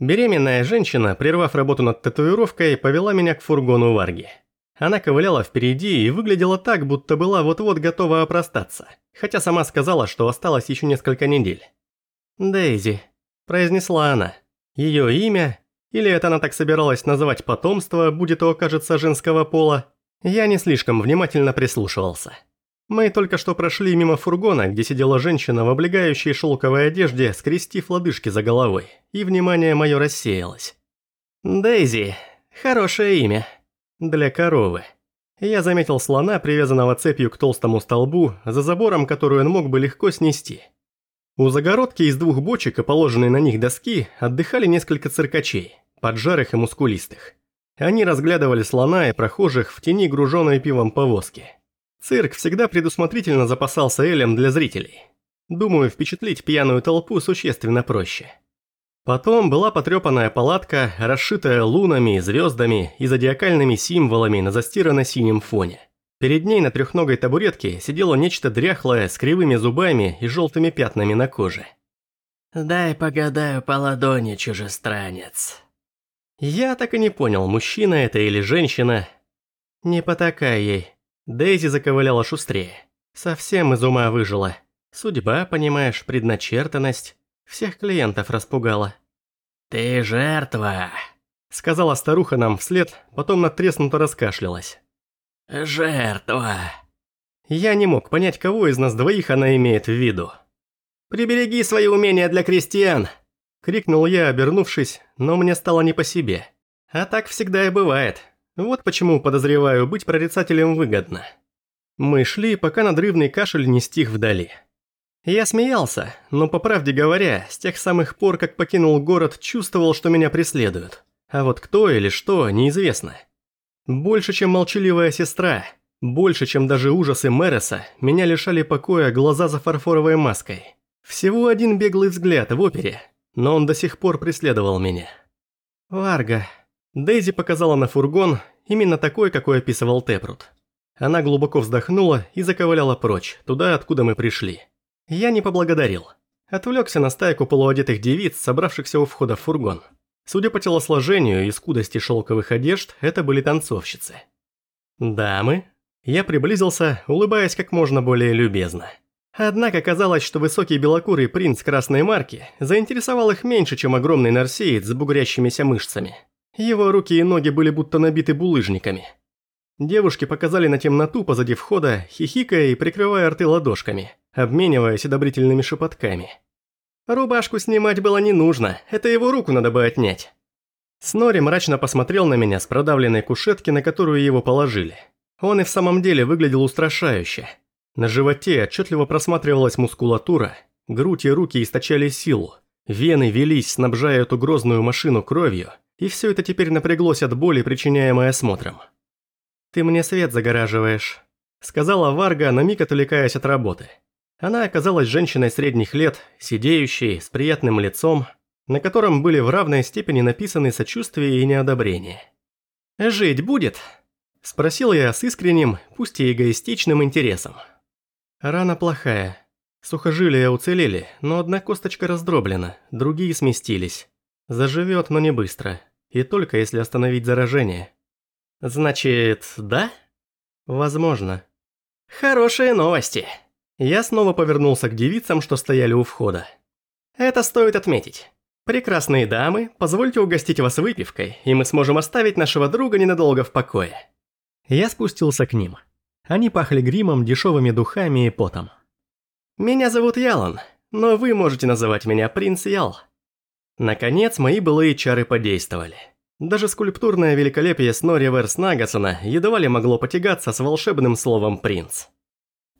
Беременная женщина, прервав работу над татуировкой, повела меня к фургону Варги. Она ковыляла впереди и выглядела так, будто была вот-вот готова опростаться, хотя сама сказала, что осталось еще несколько недель. «Дейзи», – произнесла она. Ее имя, или это она так собиралась называть потомство, будет то окажется женского пола, я не слишком внимательно прислушивался. Мы только что прошли мимо фургона, где сидела женщина в облегающей шелковой одежде, скрестив лодыжки за головой, и внимание мое рассеялось. «Дейзи. Хорошее имя. Для коровы». Я заметил слона, привязанного цепью к толстому столбу, за забором, который он мог бы легко снести. У загородки из двух бочек и положенной на них доски отдыхали несколько циркачей, поджарых и мускулистых. Они разглядывали слона и прохожих в тени груженной пивом повозки. Цирк всегда предусмотрительно запасался элем для зрителей. Думаю, впечатлить пьяную толпу существенно проще. Потом была потрепанная палатка, расшитая лунами, звездами и зодиакальными символами на застиранно-синем фоне. Перед ней на трехногой табуретке сидело нечто дряхлое с кривыми зубами и желтыми пятнами на коже. «Дай погадаю по ладони, чужестранец». Я так и не понял, мужчина это или женщина. Не потакай ей. Дейзи заковыляла шустрее. Совсем из ума выжила. Судьба, понимаешь, предначертанность. Всех клиентов распугала. «Ты жертва», — сказала старуха нам вслед, потом натреснуто раскашлялась. «Жертва». Я не мог понять, кого из нас двоих она имеет в виду. «Прибереги свои умения для крестьян!» — крикнул я, обернувшись, но мне стало не по себе. А так всегда и бывает. Вот почему, подозреваю, быть прорицателем выгодно. Мы шли, пока надрывный кашель не стих вдали. Я смеялся, но, по правде говоря, с тех самых пор, как покинул город, чувствовал, что меня преследуют. А вот кто или что, неизвестно. Больше, чем молчаливая сестра, больше, чем даже ужасы Мэреса, меня лишали покоя глаза за фарфоровой маской. Всего один беглый взгляд в опере, но он до сих пор преследовал меня. «Варга». Дейзи показала на фургон, именно такой, какой описывал Тепрут. Она глубоко вздохнула и заковыляла прочь, туда, откуда мы пришли. Я не поблагодарил. Отвлекся на стайку полуодетых девиц, собравшихся у входа в фургон. Судя по телосложению и скудости шелковых одежд, это были танцовщицы. «Дамы?» Я приблизился, улыбаясь как можно более любезно. Однако казалось, что высокий белокурый принц красной марки заинтересовал их меньше, чем огромный нарсеец с бугрящимися мышцами. Его руки и ноги были будто набиты булыжниками. Девушки показали на темноту позади входа, хихикая и прикрывая рты ладошками, обмениваясь одобрительными шепотками. Рубашку снимать было не нужно, это его руку надо бы отнять. Снори мрачно посмотрел на меня с продавленной кушетки, на которую его положили. Он и в самом деле выглядел устрашающе. На животе отчетливо просматривалась мускулатура, грудь и руки источали силу, вены велись, снабжая эту грозную машину кровью, и все это теперь напряглось от боли, причиняемой осмотром. «Ты мне свет загораживаешь», – сказала Варга, на миг отвлекаясь от работы. Она оказалась женщиной средних лет, сидеющей, с приятным лицом, на котором были в равной степени написаны сочувствие и неодобрение. «Жить будет?» – спросил я с искренним, пусть и эгоистичным интересом. Рана плохая. Сухожилия уцелели, но одна косточка раздроблена, другие сместились. Заживет, но не быстро. И только если остановить заражение. Значит, да? Возможно. Хорошие новости. Я снова повернулся к девицам, что стояли у входа. Это стоит отметить. Прекрасные дамы, позвольте угостить вас выпивкой, и мы сможем оставить нашего друга ненадолго в покое. Я спустился к ним. Они пахли гримом, дешевыми духами и потом. Меня зовут Ялан, но вы можете называть меня Принц Ял. Наконец, мои былые чары подействовали. Даже скульптурное великолепие Снори Верс Нагасона едва ли могло потягаться с волшебным словом «принц».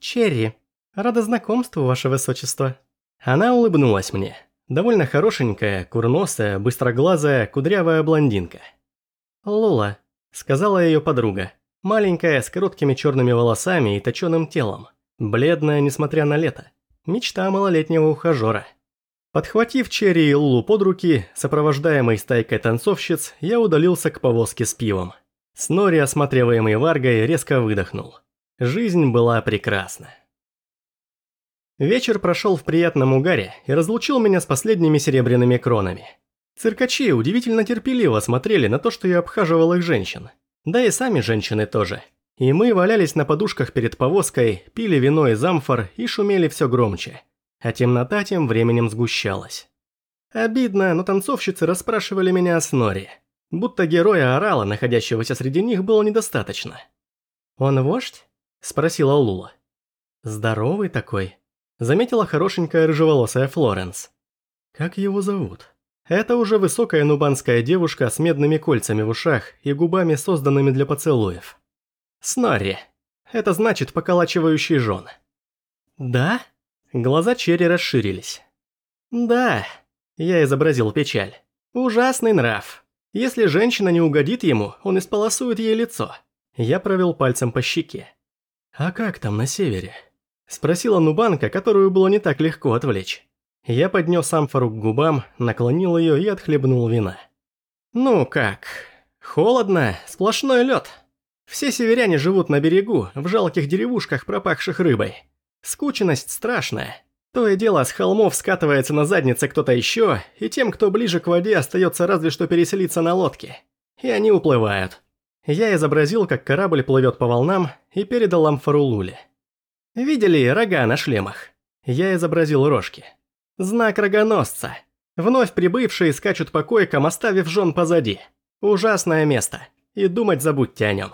«Черри, рада знакомству, ваше высочество». Она улыбнулась мне. Довольно хорошенькая, курносая, быстроглазая, кудрявая блондинка. «Лула», — сказала ее подруга. Маленькая, с короткими черными волосами и точеным телом. Бледная, несмотря на лето. Мечта малолетнего ухажера. Подхватив Черри и Лулу под руки, сопровождаемый стайкой танцовщиц, я удалился к повозке с пивом. Снори, осматриваемый Варгой, резко выдохнул. Жизнь была прекрасна. Вечер прошел в приятном угаре и разлучил меня с последними серебряными кронами. Циркачи удивительно терпеливо смотрели на то, что я обхаживал их женщин. Да и сами женщины тоже. И мы валялись на подушках перед повозкой, пили вино из амфор и шумели все громче. А темнота тем временем сгущалась. Обидно, но танцовщицы расспрашивали меня о Снори. Будто героя орала, находящегося среди них, было недостаточно. «Он вождь?» – спросила Лула. «Здоровый такой», – заметила хорошенькая рыжеволосая Флоренс. «Как его зовут?» Это уже высокая нубанская девушка с медными кольцами в ушах и губами, созданными для поцелуев. Снори. Это значит поколачивающий жен. Да? Глаза Черри расширились. Да. Я изобразил печаль. Ужасный нрав. Если женщина не угодит ему, он исполосует ей лицо. Я провел пальцем по щеке. «А как там на севере?» Спросила Нубанка, которую было не так легко отвлечь. Я поднес амфору к губам, наклонил ее и отхлебнул вина. «Ну как? Холодно, сплошной лед. Все северяне живут на берегу, в жалких деревушках, пропахших рыбой. Скученность страшная. То и дело с холмов скатывается на заднице кто-то еще, и тем, кто ближе к воде, остается разве что переселиться на лодке. И они уплывают. Я изобразил, как корабль плывет по волнам, и передал амфору Луле. Видели рога на шлемах? Я изобразил рожки. Знак рогоносца. Вновь прибывшие скачут по койкам, оставив жен позади. Ужасное место. И думать забудьте о нем.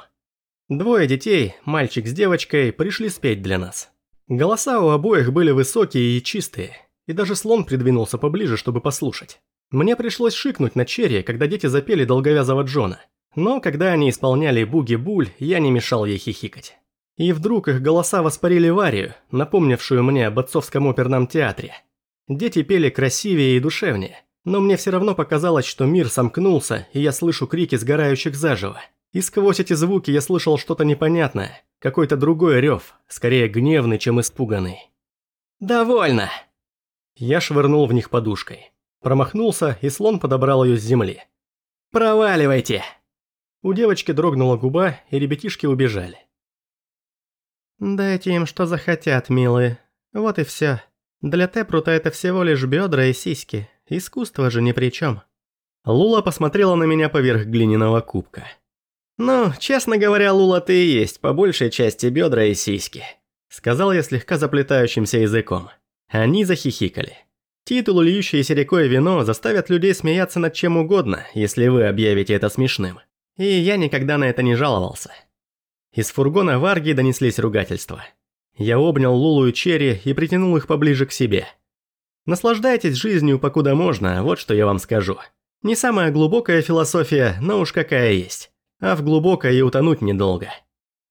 Двое детей, мальчик с девочкой, пришли спеть для нас. Голоса у обоих были высокие и чистые, и даже слон придвинулся поближе, чтобы послушать. Мне пришлось шикнуть на черри, когда дети запели долговязого Джона. Но когда они исполняли буги-буль, я не мешал ей хихикать. И вдруг их голоса воспарили Варию, напомнившую мне об отцовском оперном театре. Дети пели красивее и душевнее, но мне все равно показалось, что мир сомкнулся, и я слышу крики сгорающих заживо. И сквозь эти звуки я слышал что-то непонятное, какой-то другой рев, скорее гневный, чем испуганный. «Довольно!» Я швырнул в них подушкой. Промахнулся, и слон подобрал ее с земли. «Проваливайте!» У девочки дрогнула губа, и ребятишки убежали. «Дайте им, что захотят, милые. Вот и все. Для Тепрута это всего лишь бедра и сиськи. Искусство же ни при чем». Лула посмотрела на меня поверх глиняного кубка. «Ну, честно говоря, Лула, ты и есть по большей части бедра и сиськи», сказал я слегка заплетающимся языком. Они захихикали. Титул льющееся рекой вино заставят людей смеяться над чем угодно, если вы объявите это смешным. И я никогда на это не жаловался. Из фургона Варги донеслись ругательства. Я обнял Лулу и Черри и притянул их поближе к себе. Наслаждайтесь жизнью покуда можно, вот что я вам скажу. Не самая глубокая философия, но уж какая есть а в глубокое и утонуть недолго.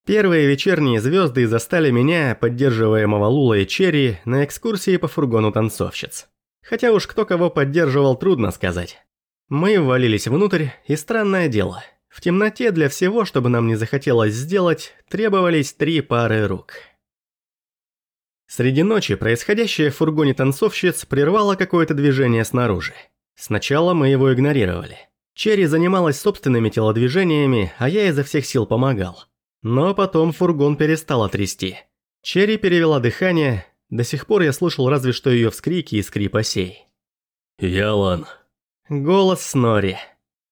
Первые вечерние звезды застали меня, поддерживаемого Лула и Черри, на экскурсии по фургону танцовщиц. Хотя уж кто кого поддерживал, трудно сказать. Мы ввалились внутрь, и странное дело. В темноте для всего, чтобы нам не захотелось сделать, требовались три пары рук. Среди ночи происходящее в фургоне танцовщиц прервало какое-то движение снаружи. Сначала мы его игнорировали. Черри занималась собственными телодвижениями, а я изо всех сил помогал. Но потом фургон перестал трясти. Черри перевела дыхание, до сих пор я слышал разве что ее вскрики и скрип осей. «Ялан». Голос Снори.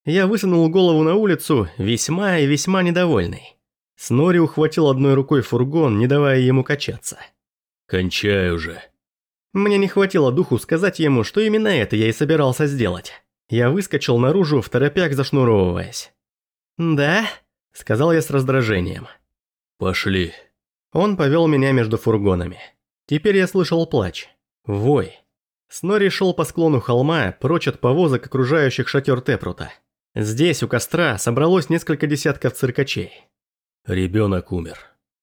Я высунул голову на улицу, весьма и весьма недовольный. Снори ухватил одной рукой фургон, не давая ему качаться. «Кончай уже». Мне не хватило духу сказать ему, что именно это я и собирался сделать. Я выскочил наружу, в торопях зашнуровываясь. «Да?» – сказал я с раздражением. «Пошли». Он повел меня между фургонами. Теперь я слышал плач. Вой. Снори шел по склону холма, прочь от повозок, окружающих шатер Тепрута. Здесь, у костра, собралось несколько десятков циркачей. Ребенок умер.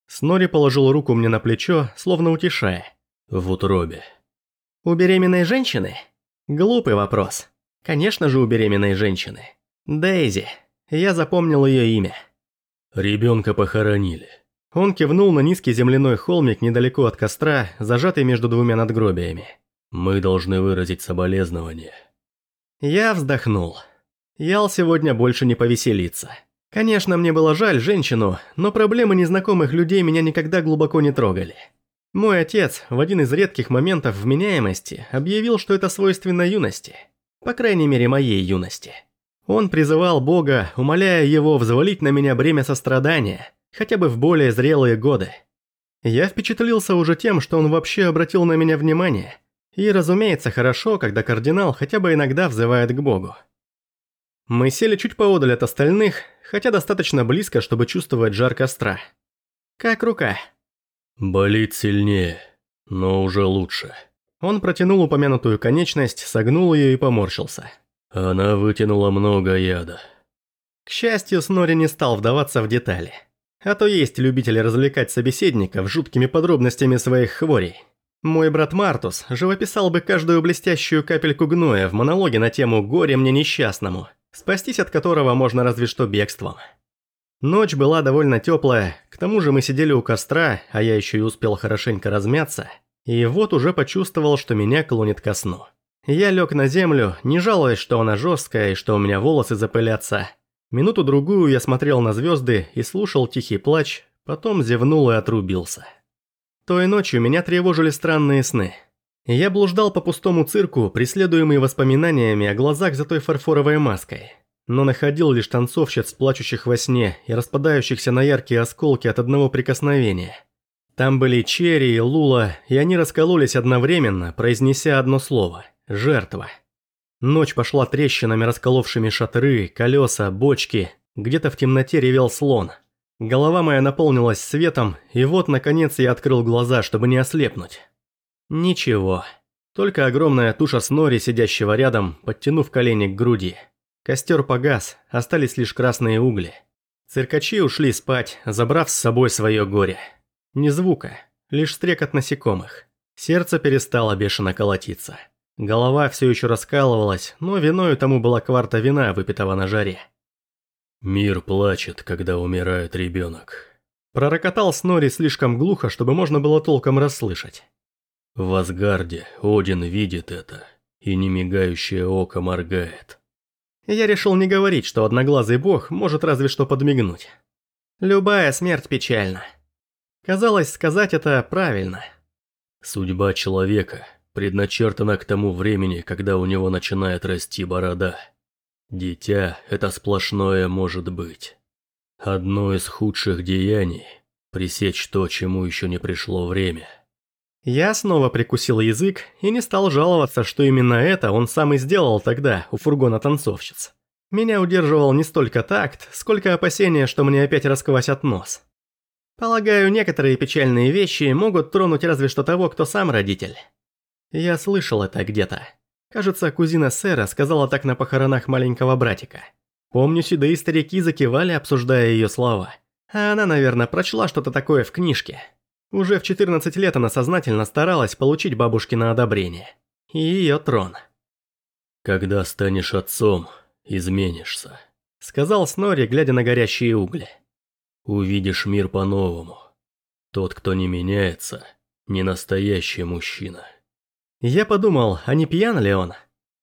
Снори положил руку мне на плечо, словно утешая. В утробе. У беременной женщины? Глупый вопрос. Конечно же, у беременной женщины. Дейзи. Я запомнил ее имя. Ребенка похоронили. Он кивнул на низкий земляной холмик недалеко от костра, зажатый между двумя надгробиями. Мы должны выразить соболезнование. Я вздохнул. Ял сегодня больше не повеселится. Конечно, мне было жаль женщину, но проблемы незнакомых людей меня никогда глубоко не трогали. Мой отец в один из редких моментов вменяемости объявил, что это свойственно юности – По крайней мере, моей юности. Он призывал Бога, умоляя его взвалить на меня бремя сострадания, хотя бы в более зрелые годы. Я впечатлился уже тем, что он вообще обратил на меня внимание. И, разумеется, хорошо, когда кардинал хотя бы иногда взывает к Богу. Мы сели чуть поодаль от остальных, хотя достаточно близко, чтобы чувствовать жар костра. Как рука? Болит сильнее, но уже лучше. Он протянул упомянутую конечность, согнул ее и поморщился. Она вытянула много яда. К счастью, Снори не стал вдаваться в детали. А то есть любители развлекать собеседников жуткими подробностями своих хворей. Мой брат Мартус живописал бы каждую блестящую капельку гноя в монологе на тему «Горе мне несчастному», спастись от которого можно разве что бегством. Ночь была довольно теплая, к тому же мы сидели у костра, а я еще и успел хорошенько размяться, и вот уже почувствовал, что меня клонит ко сну. Я лег на землю, не жалуясь, что она жесткая и что у меня волосы запылятся. Минуту-другую я смотрел на звезды и слушал тихий плач, потом зевнул и отрубился. Той ночью меня тревожили странные сны. Я блуждал по пустому цирку, преследуемый воспоминаниями о глазах за той фарфоровой маской. Но находил лишь танцовщиц, плачущих во сне и распадающихся на яркие осколки от одного прикосновения. Там были Черри и Лула, и они раскололись одновременно, произнеся одно слово – Жертва. Ночь пошла трещинами, расколовшими шатры, колеса, бочки. Где-то в темноте ревел слон. Голова моя наполнилась светом, и вот, наконец, я открыл глаза, чтобы не ослепнуть. Ничего. Только огромная туша Снори, сидящего рядом, подтянув колени к груди. Костер погас, остались лишь красные угли. Циркачи ушли спать, забрав с собой свое горе. Ни звука, лишь стрекот насекомых. Сердце перестало бешено колотиться. Голова все еще раскалывалась, но виною тому была кварта вина, выпитого на жаре. «Мир плачет, когда умирает ребенок», – пророкотал Снори слишком глухо, чтобы можно было толком расслышать. В Асгарде Один видит это, и немигающее око моргает. Я решил не говорить, что одноглазый бог может разве что подмигнуть. Любая смерть печальна. Казалось, сказать это правильно. Судьба человека предначертана к тому времени, когда у него начинает расти борода. Дитя – это сплошное может быть. Одно из худших деяний – пресечь то, чему еще не пришло время. Я снова прикусил язык и не стал жаловаться, что именно это он сам и сделал тогда у фургона танцовщиц. Меня удерживал не столько такт, сколько опасение, что мне опять расквасят нос. Полагаю, некоторые печальные вещи могут тронуть разве что того, кто сам родитель. Я слышал это где-то. Кажется, кузина сэра сказала так на похоронах маленького братика. Помню, седые старики закивали, обсуждая ее слова. А она, наверное, прочла что-то такое в книжке. Уже в 14 лет она сознательно старалась получить бабушкино одобрение. И ее трон. «Когда станешь отцом, изменишься», — сказал Снори, глядя на горящие угли. «Увидишь мир по-новому. Тот, кто не меняется, не настоящий мужчина». Я подумал, а не пьян ли он?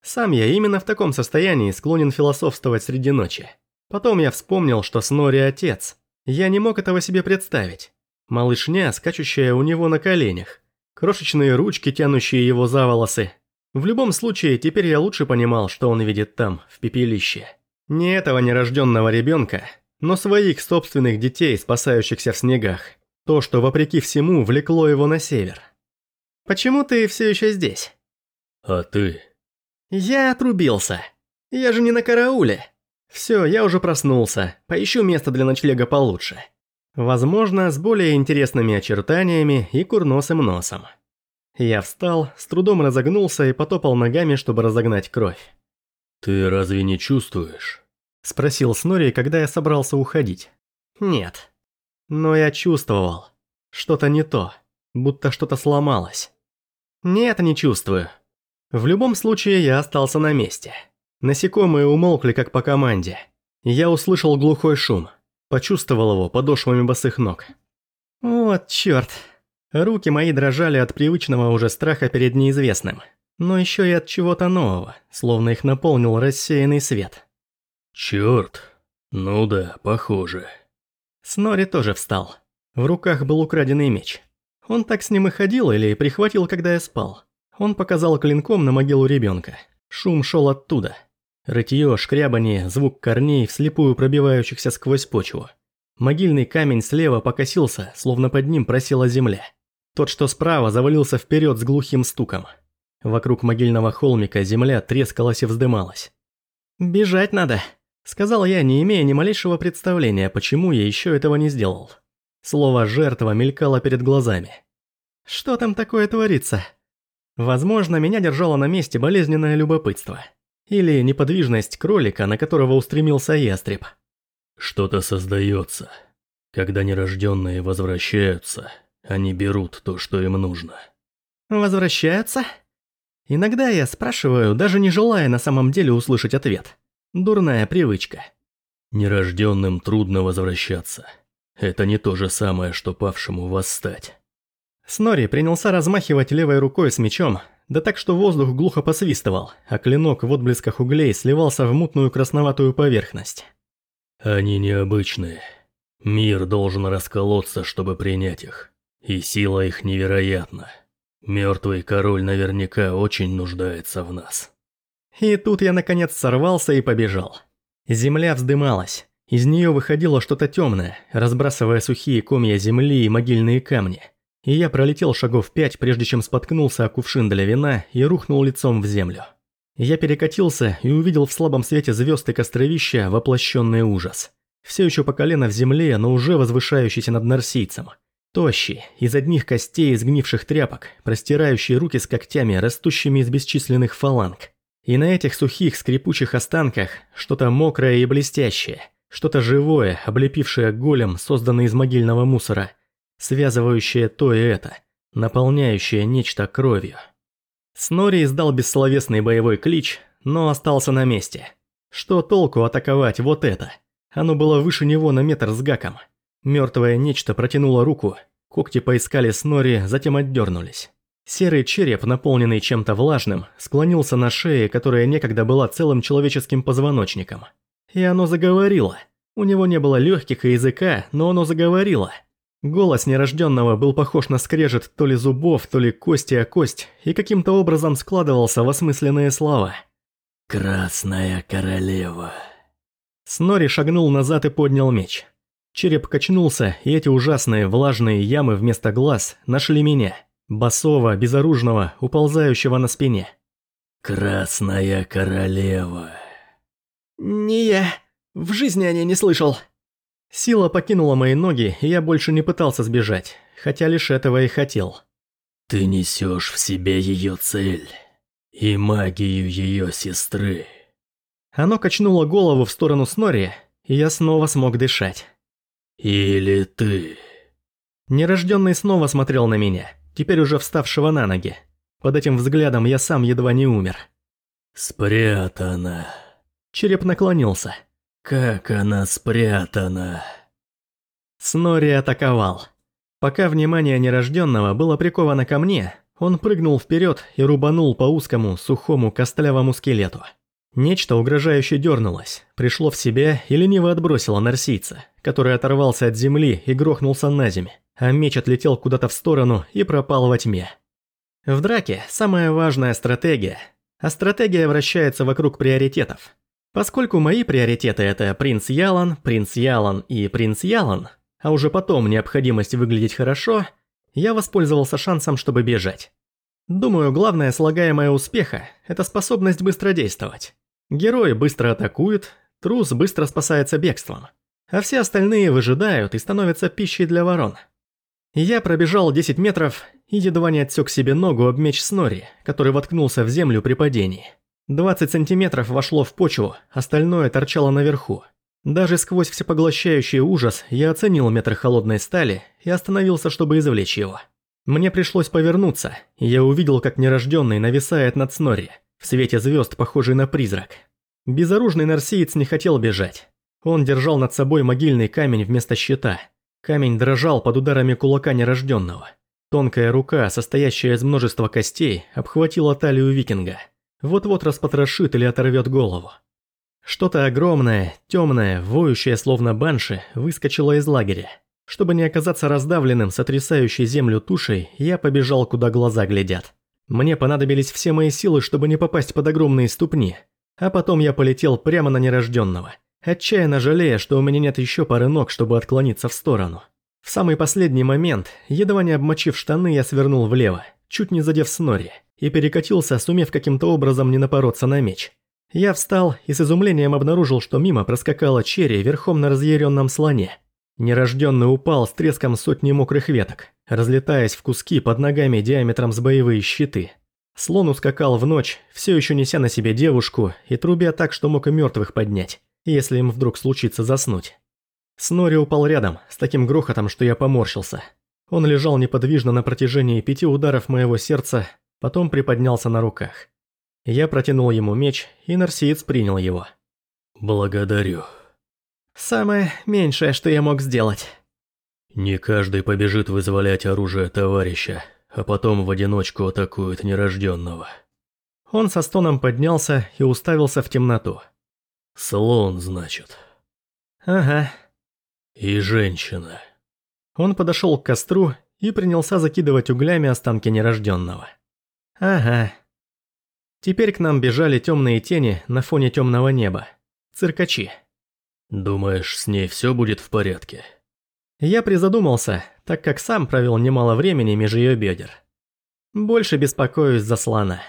Сам я именно в таком состоянии склонен философствовать среди ночи. Потом я вспомнил, что Снори отец. Я не мог этого себе представить. Малышня, скачущая у него на коленях. Крошечные ручки, тянущие его за волосы. В любом случае, теперь я лучше понимал, что он видит там, в пепелище. Не этого нерожденного ребенка, но своих собственных детей, спасающихся в снегах. То, что вопреки всему влекло его на север. Почему ты все еще здесь? А ты? Я отрубился. Я же не на карауле. Все, я уже проснулся. Поищу место для ночлега получше. Возможно, с более интересными очертаниями и курносым носом. Я встал, с трудом разогнулся и потопал ногами, чтобы разогнать кровь. «Ты разве не чувствуешь?» Спросил Снори, когда я собрался уходить. «Нет. Но я чувствовал. Что-то не то будто что-то сломалось. Нет, не чувствую. В любом случае, я остался на месте. Насекомые умолкли, как по команде. Я услышал глухой шум. Почувствовал его подошвами босых ног. Вот чёрт. Руки мои дрожали от привычного уже страха перед неизвестным. Но еще и от чего-то нового, словно их наполнил рассеянный свет. Чёрт. Ну да, похоже. Снори тоже встал. В руках был украденный меч. Он так с ним и ходил или прихватил, когда я спал. Он показал клинком на могилу ребенка. Шум шел оттуда. Рытье, шкрябание, звук корней, вслепую пробивающихся сквозь почву. Могильный камень слева покосился, словно под ним просела земля. Тот, что справа, завалился вперед с глухим стуком. Вокруг могильного холмика земля трескалась и вздымалась. «Бежать надо», — сказал я, не имея ни малейшего представления, почему я еще этого не сделал. Слово «жертва» мелькало перед глазами. «Что там такое творится?» Возможно, меня держало на месте болезненное любопытство. Или неподвижность кролика, на которого устремился ястреб. Что-то создается. Когда нерожденные возвращаются, они берут то, что им нужно. Возвращаются? Иногда я спрашиваю, даже не желая на самом деле услышать ответ. Дурная привычка. Нерожденным трудно возвращаться. Это не то же самое, что павшему восстать. Снори принялся размахивать левой рукой с мечом, да так что воздух глухо посвистывал, а клинок в отблесках углей сливался в мутную красноватую поверхность. Они необычные. Мир должен расколоться, чтобы принять их. И сила их невероятна. Мертвый король наверняка очень нуждается в нас. И тут я наконец сорвался и побежал. Земля вздымалась. Из нее выходило что-то темное, разбрасывая сухие комья земли и могильные камни и я пролетел шагов пять, прежде чем споткнулся о кувшин для вина и рухнул лицом в землю. Я перекатился и увидел в слабом свете звезд и костровища воплощенный ужас. Все еще по колено в земле, но уже возвышающийся над нарсийцем. Тощий, из одних костей и сгнивших тряпок, простирающий руки с когтями, растущими из бесчисленных фаланг. И на этих сухих скрипучих останках что-то мокрое и блестящее, что-то живое, облепившее голем, созданный из могильного мусора – связывающее то и это, наполняющее нечто кровью. Снори издал бессловесный боевой клич, но остался на месте. Что толку атаковать вот это? Оно было выше него на метр с гаком. Мертвое нечто протянуло руку, когти поискали Снори, затем отдернулись. Серый череп, наполненный чем-то влажным, склонился на шее, которая некогда была целым человеческим позвоночником. И оно заговорило. У него не было легких и языка, но оно заговорило – Голос нерожденного был похож на скрежет то ли зубов, то ли кости о кость, и каким-то образом складывался в осмысленные слова. «Красная королева». Снори шагнул назад и поднял меч. Череп качнулся, и эти ужасные влажные ямы вместо глаз нашли меня, босого, безоружного, уползающего на спине. «Красная королева». «Не я. В жизни о ней не слышал». Сила покинула мои ноги, и я больше не пытался сбежать, хотя лишь этого и хотел. Ты несешь в себе ее цель и магию ее сестры. Оно качнуло голову в сторону Снори, и я снова смог дышать. Или ты. Нерожденный снова смотрел на меня, теперь уже вставшего на ноги. Под этим взглядом я сам едва не умер. Спрятана. Череп наклонился. Как она спрятана. Снори атаковал. Пока внимание нерожденного было приковано ко мне, он прыгнул вперед и рубанул по узкому, сухому, костлявому скелету. Нечто угрожающе дернулось, пришло в себя и лениво отбросило нарсийца, который оторвался от земли и грохнулся на землю, а меч отлетел куда-то в сторону и пропал во тьме. В драке самая важная стратегия, а стратегия вращается вокруг приоритетов – Поскольку мои приоритеты это принц Ялан, принц Ялан и принц Ялан, а уже потом необходимость выглядеть хорошо, я воспользовался шансом, чтобы бежать. Думаю, главное слагаемое успеха – это способность быстро действовать. Герой быстро атакует, трус быстро спасается бегством, а все остальные выжидают и становятся пищей для ворон. Я пробежал 10 метров и едва не отсек себе ногу об меч Снори, который воткнулся в землю при падении. 20 сантиметров вошло в почву, остальное торчало наверху. Даже сквозь всепоглощающий ужас я оценил метр холодной стали и остановился, чтобы извлечь его. Мне пришлось повернуться, и я увидел, как нерожденный нависает над Снори, в свете звезд, похожий на призрак. Безоружный нарсиец не хотел бежать. Он держал над собой могильный камень вместо щита. Камень дрожал под ударами кулака нерожденного. Тонкая рука, состоящая из множества костей, обхватила талию викинга – вот-вот распотрошит или оторвет голову. Что-то огромное, темное, воющее словно банши, выскочило из лагеря. Чтобы не оказаться раздавленным, сотрясающей землю тушей, я побежал, куда глаза глядят. Мне понадобились все мои силы, чтобы не попасть под огромные ступни. А потом я полетел прямо на нерожденного, отчаянно жалея, что у меня нет еще пары ног, чтобы отклониться в сторону. В самый последний момент, едва не обмочив штаны, я свернул влево, чуть не задев Снори, и перекатился, сумев каким-то образом не напороться на меч. Я встал и с изумлением обнаружил, что мимо проскакала черри верхом на разъяренном слоне. Нерожденный упал с треском сотни мокрых веток, разлетаясь в куски под ногами диаметром с боевые щиты. Слон ускакал в ночь, все еще неся на себе девушку и трубя так, что мог и мертвых поднять, если им вдруг случится заснуть. Снори упал рядом, с таким грохотом, что я поморщился. Он лежал неподвижно на протяжении пяти ударов моего сердца, потом приподнялся на руках. Я протянул ему меч, и Нарсиец принял его. «Благодарю». «Самое меньшее, что я мог сделать». «Не каждый побежит вызволять оружие товарища, а потом в одиночку атакует нерожденного». Он со стоном поднялся и уставился в темноту. «Слон, значит». «Ага». «И женщина». Он подошел к костру и принялся закидывать углями останки нерожденного. «Ага». Теперь к нам бежали темные тени на фоне темного неба. Циркачи. Думаешь, с ней все будет в порядке? Я призадумался, так как сам провел немало времени меж ее бедер. Больше беспокоюсь за слона.